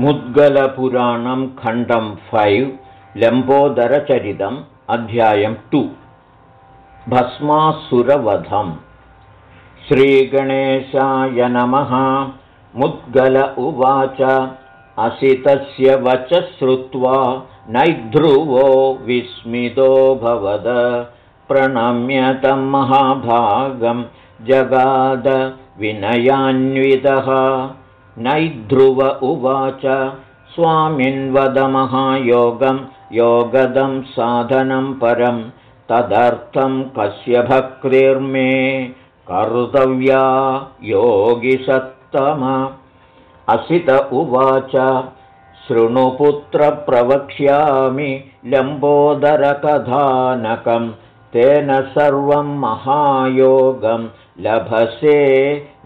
मुद्गलपुराणं खण्डं फैव् लम्बोदरचरितम् अध्यायं टु भस्मासुरवधम्. श्रीगणेशाय नमः. मुद्गल उवाच असितस्य वच श्रुत्वा नैध्रुवो विस्मितो भवद. प्रणम्यतं महाभागं जगाद विनयान्वितः नैध्रुव उवाच। स्वामिन्वदमहायोगं योगदं साधनं परं। तदर्थं कस्य भक्तिर्मे। कर्तव्या योगिसत्तम असित उवाच। शृणुपुत्रप्रवक्ष्यामि लम्बोदरकथानकं तेन सर्वं महायोगं लभसे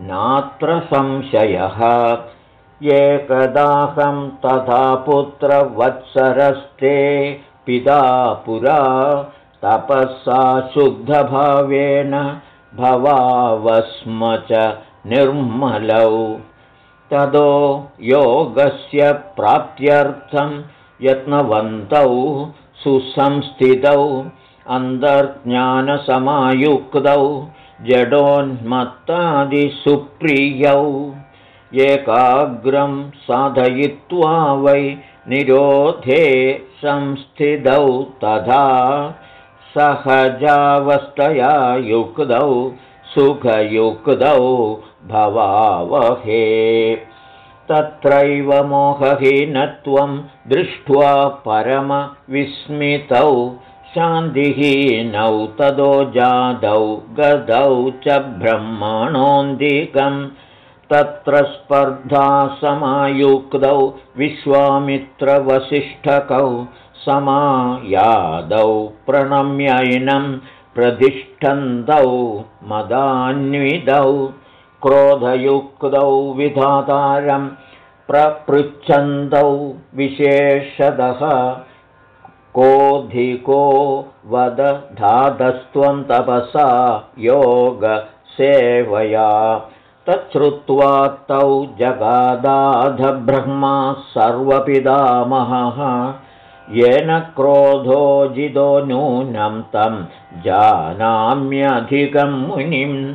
नात्र संशयः। एकदाहं तथा पुत्रवत्सरस्ते पिता पुरा तपःसा शुद्धभावेन भवावस्म च निर्मलौ। तदो योगस्य प्राप्त्यर्थं यत्नवन्तौ सुसंस्थितौ अन्तर्ज्ञानसमायुक्तौ जडोन्मत्तादिसुप्रियौ एकाग्रं साधयित्वा वै निरोधे संस्थितौ तथा सहजावस्थया युक्तौ सुखयुक्तौ भवावहे। तत्रैव मोहहीनत्वं दृष्ट्वा परमविस्मितौ शान्तिहीनौ तदो जादौ गदौ च ब्रह्मणोऽन्दिकं तत्र स्पर्धासमायुक्तौ विश्वामित्रवसिष्ठकौ समायादौ प्रणम्यैनं प्रतिष्ठन्तौ मदान्वितौ क्रोधयुक्तौ विधातारं प्रपृच्छन्तौ विशेषतः कोऽधिको वदधातस्त्वं तपसा योगसेवया। तच्छ्रुत्वा तौ जगादाधब्रह्मा सर्वपितामहः येन क्रोधोजितो नूनं तं जानाम्यधिकं मुनिं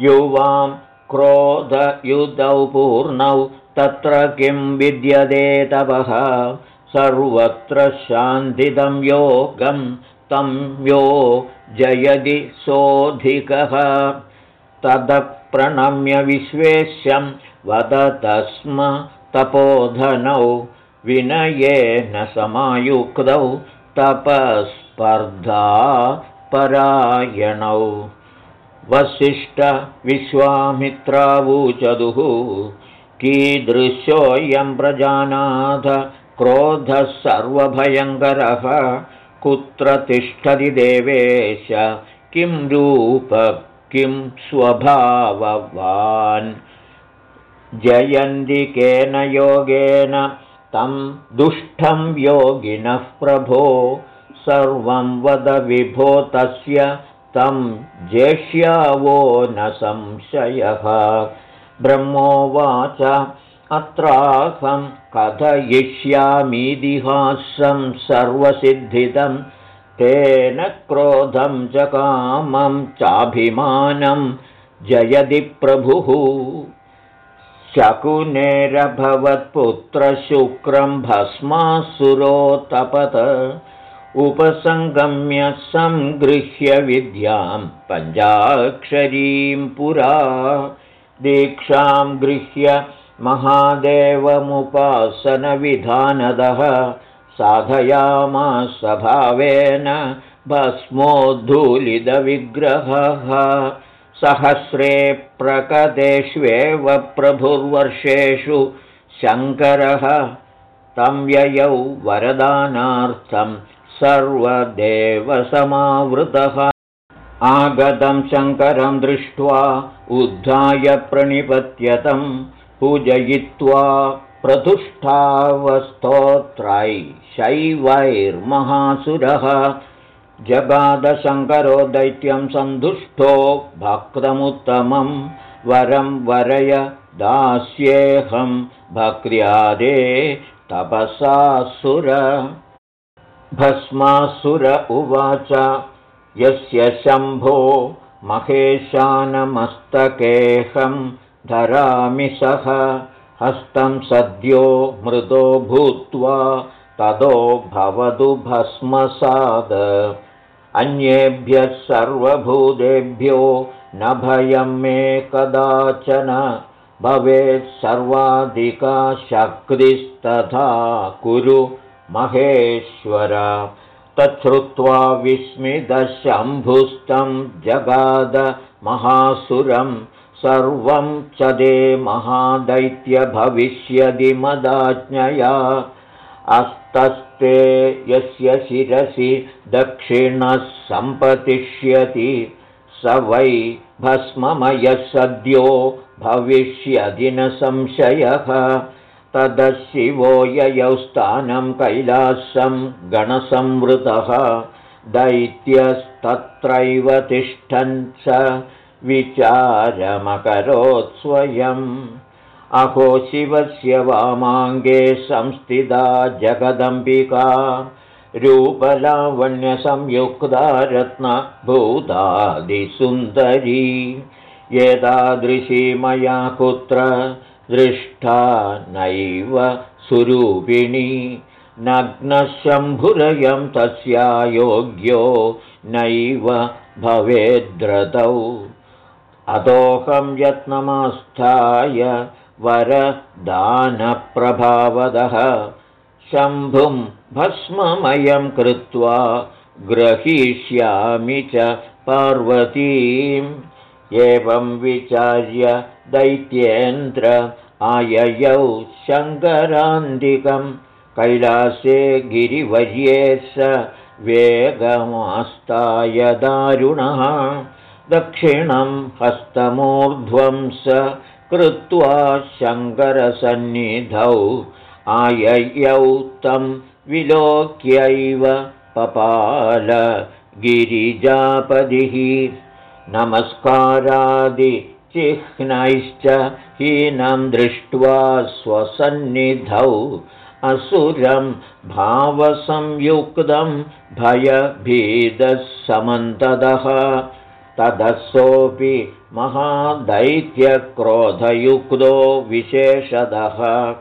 युवां क्रोधयुतौ पूर्णौ तत्र किं विद्यते तपः सर्वत्र शान्तिदं योगं तं यो जयति सोऽधिकः। तदप्रणम्य विश्वेश्यं वदतस्म तपोधनौ विनयेन समायुक्तौ तपस्पर्धा परायणौ। वसिष्ठविश्वामित्रावूचदुः कीदृशोऽयं प्रजानाथ क्रोधः सर्वभयङ्करः कुत्र तिष्ठति देवेश? किं रूप किं स्वभाववान्? जयन्तिकेन योगेन? तं दुष्टं योगिनः प्रभो। सर्वं वद विभो तस्य। तं जेष्यावो न संशयः। ब्रह्मोवाच अत्राहं कथयिष्यामीदिहासं सर्वसिद्धितं तेन क्रोधं च कामं चाभिमानं जयति प्रभुः। शकुनेरभवत्पुत्रशुक्रं भस्मासुरोतपत उपसङ्गम्य सङ्गृह्य विद्यां पञ्चाक्षरीं पुरा दीक्षां गृह्य महादेवमुपासनविधानदः साधयामासभावेन भस्मोद्धूलितविग्रहः। सहस्रे प्रकटेष्वेव प्रभुर्वर्षेषु शङ्करः। तं ययौ वरदानार्थं सर्वदेवसमावृतः। आगतं शङ्करं दृष्ट्वा उद्धाय प्रणिपत्यतं पूजयित्वा प्रतुष्ठावस्तोत्रै शैवैर्महासुरः जगादशङ्करो दैत्यं सन्तुष्टो भक्तमुत्तमं वरं वरय दास्येऽहं भक्र्यादे तपसासुर। भस्मासुर उवाच यस्य शम्भो महेशानमस्तकेऽहं धरामि सह हस्तं सद्यो मृदो भूत्वा ततो भवतु भस्मसाद। अन्येभ्यः सर्वभूतेभ्यो न भयं मे कदाचन। भवेत् सर्वाधिका शक्तिस्तथा कुरु महेश्वर। तच्छ्रुत्वा विस्मितशम्भुस्तं जगाद महासुरं सर्वं च दे महादैत्यभविष्यदि मदाज्ञया। अस्तस्ते यस्य शिरसि दक्षिणः सम्पतिष्यति स वै भस्ममयः सद्यो भविष्यदि न संशयः। तदशिवो ययौ स्थानं कैलासं गणसंवृतः। दैत्यस्तत्रैव तिष्ठन् स विचारमकरोत्स्वयम्। अहो शिवस्य वामाङ्गे संस्थिता जगदम्बिका। रूपलावण्यसंयुक्ता रत्नभूतादिसुन्दरी। एतादृशी मया कुत्र दृष्टा नैव सुरूपिणी। नग्नशम्भुरयं तस्या योग्यो नैव भवेद्रतौ अतोऽहं यत्नमास्थाय वरदानप्रभावदः। शम्भुं भस्ममयं कृत्वा ग्रहीष्यामि च पार्वतीम्। एवं विचार्य दैत्येन्द्र आययौ शङ्करान्तिकं कैलासे गिरिवर्ये स वेगमास्ताय दारुणः दक्षिणं हस्तमूर्ध्वं स कृत्वा शङ्करसन्निधौ आययौ तं विलोक्यैव पपाल गिरिजापदिः नमस्कारादिचिह्नैश्च हीनं दृष्ट्वा स्वसन्निधौ। असुरं भावसंयुक्तं भयभीदः समन्तदः तदसोऽपि महादैत्यक्रोधयुक्तो विशेषदः।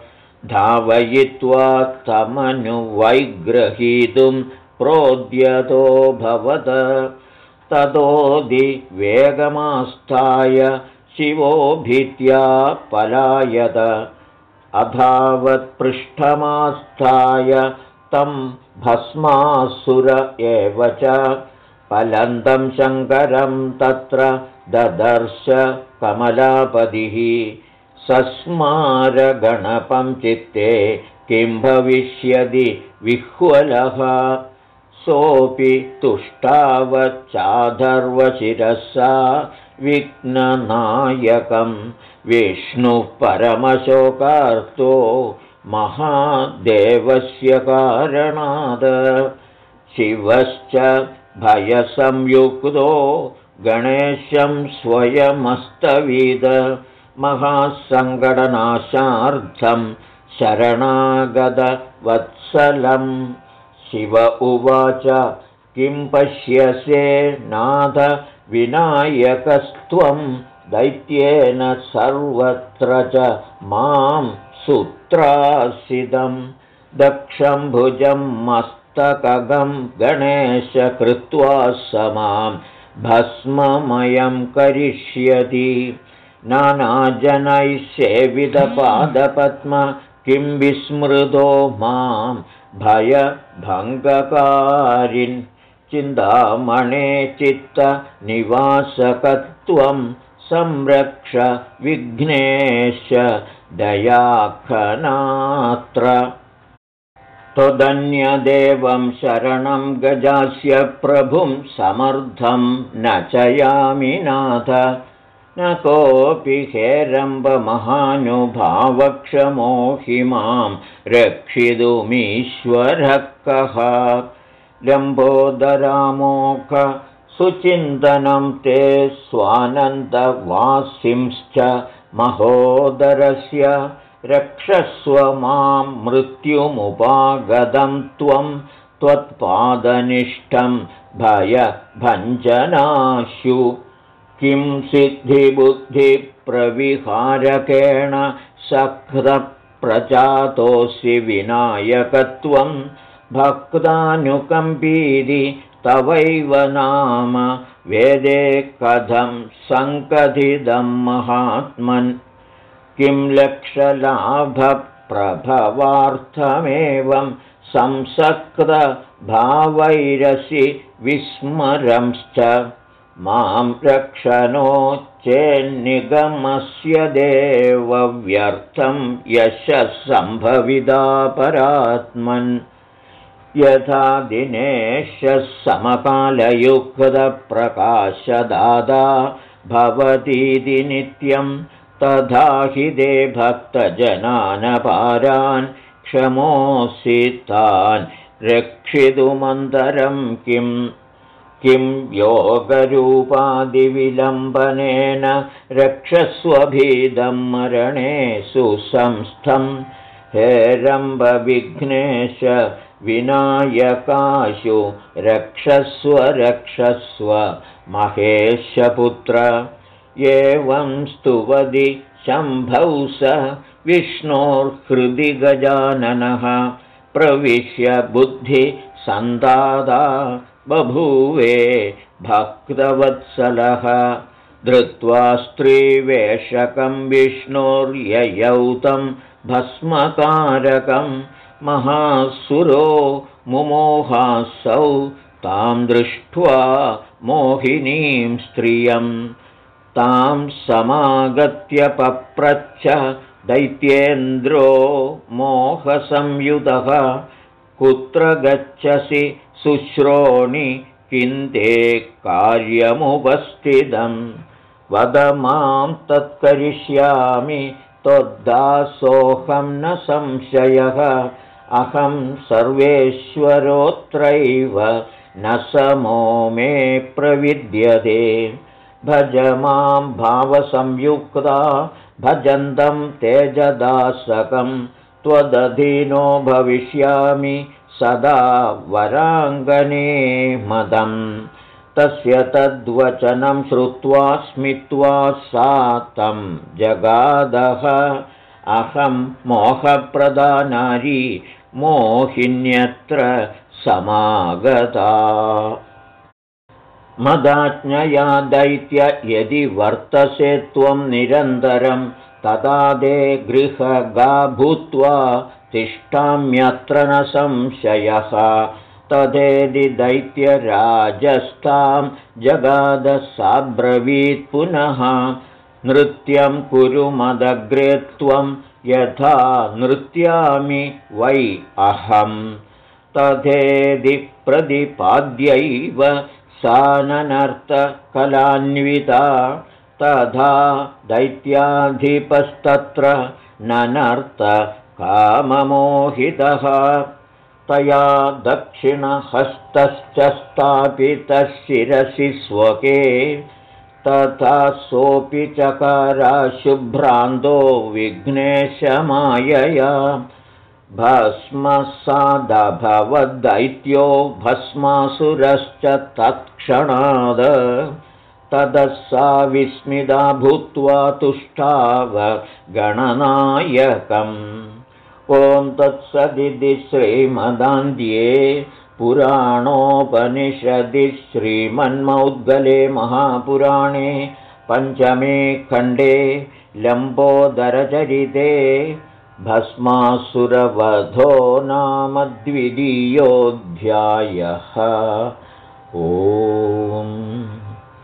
धावयित्वा तमनुवैग्रहीतुं प्रोद्यतो भवत। वेगमास्थाय शिवो भीत्या पलायत अधावत्पृष्ठमास्थाय तं भस्मासुर एव च फलन्तं शङ्करं तत्र ददर्श कमलापतिः। सस्मारगणपं चित्ते किं भविष्यति विह्वलः। सोऽपि तुष्टावच्चाधर्वशिरसा विघ्ननायकं विष्णुः परमशोकार्तो महादेवस्य कारणाद शिवश्च भयसंयुक्तो गणेशं स्वयमस्तविद महासङ्गणनाशार्थं शरणागतवत्सलम् शिव उवाच किं पश्यसे नाथ विनायकस्त्वं दैत्येन सर्वत्र च मां सुत्रासिदं। दक्षम्भुजं मस्तकगं गणेश कृत्वा स मां भस्ममयं करिष्यति। नानाजनैः सेवितपादपद्म किं विस्मृतो मां भयभङ्गकारिन्। चिन्तामणे चित्तनिवासकत्वं संरक्ष विघ्नेश दयाखनात्र त्वदन्यदेवं शरणं गजास्य प्रभुं समर्थं न चयामि नाथ। न कोऽपि हेरम्बमहानुभावक्षमो हि मां रक्षितुमीश्वरः कः। लम्बोदरामोख सुचिन्तनं ते स्वानन्दवासिंश्च महोदरस्य रक्षस्व मां मृत्युमुपागतं त्वं त्वत्पादनिष्ठं भयभञ्जनाशु। किं सिद्धिबुद्धिप्रविहारकेण सकृतप्रजातोऽसि विनायकत्वं भक्तानुकम्पीति तवैव नाम वेदे कथं सङ्कथितं महात्मन् किं लक्षलाभप्रभवार्थमेवं संसक्तभावैरसि विस्मरंश्च। मां रक्षणो चेन्निगमस्य देवव्यर्थं यशः सम्भविदा यथा दिनेशः समकालयुक्तप्रकाशदादा भवतीति नित्यं तथा हि दे भक्तजनानपारान् क्षमोऽसि तान् रक्षितुमन्तरं किम् किं योगरूपादिविलम्बनेन रक्षस्वभीदं मरणे सुसंस्थं हेरम्बविघ्नेश विनायकाशु रक्षस्व रक्षस्व महेशपुत्र एवं स्तुवदि शम्भौ स विष्णोर्हृदि गजाननः। प्रविश्य बुद्धिसन्दादा बभूवे भक्तवत्सलः। धृत्वा स्त्रीवेषकं विष्णोर्ययौतं भस्मकारकं महासुरो मुमोहासौ तां दृष्ट्वा मोहिनीं स्त्रियं तां समागत्य पप्रच्छ दैत्येन्द्रो मोहसंयुतः कुत्र गच्छसि शुश्रोणि किन्ते कार्यमुपस्थितं वद मां तत्करिष्यामि त्वद्दासोऽहं न संशयः। अहं सर्वेश्वरोऽत्रैव न समो मे प्रविद्यते भज मां भावसंयुक्ता भजन्तं तेजदासकं। त्वदधीनो भविष्यामि सदा वराङ्गने मदम् तस्य तद्वचनं श्रुत्वा स्मित्वा सा तं जगादः अहं मोहप्रदानारी मोहिन्यत्र समागता मदाज्ञया दैत्य यदि वर्तसे त्वं निरन्तरं तदा दे गृहगा भूत्वा तिष्ठाम्यत्र न संशयः। तदेदि दैत्यराजस्तां जगादसाब्रवीत् पुनः। नृत्यं कुरु मदग्रे त्वं यथा नृत्यामि वै अहं तथेदि प्रतिपाद्यैव साननर्तकलान्विता तथा दैत्याधिपस्तत्र ननर्त काममोहितः तया दक्षिणहस्तश्च स्थापितः शिरसि स्वके तथा सोऽपि चकाराशुभ्रान्तो विघ्नेशमायया भस्मसादभवद्दैत्यो भस्मासुरश्च तत्क्षणाद ततः सा विस्मिता भूत्वा तुष्टाव गणनायकम्। ॐ तत्सदिति श्रीमदान्ध्ये पुराणोपनिषदि श्रीमन्मौद्गले महापुराणे पञ्चमे खण्डे लम्बोदरचरिते भस्मासुरवधो नाम द्वितीयोऽध्यायः। ओम्